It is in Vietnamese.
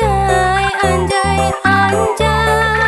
anjay anjay anjay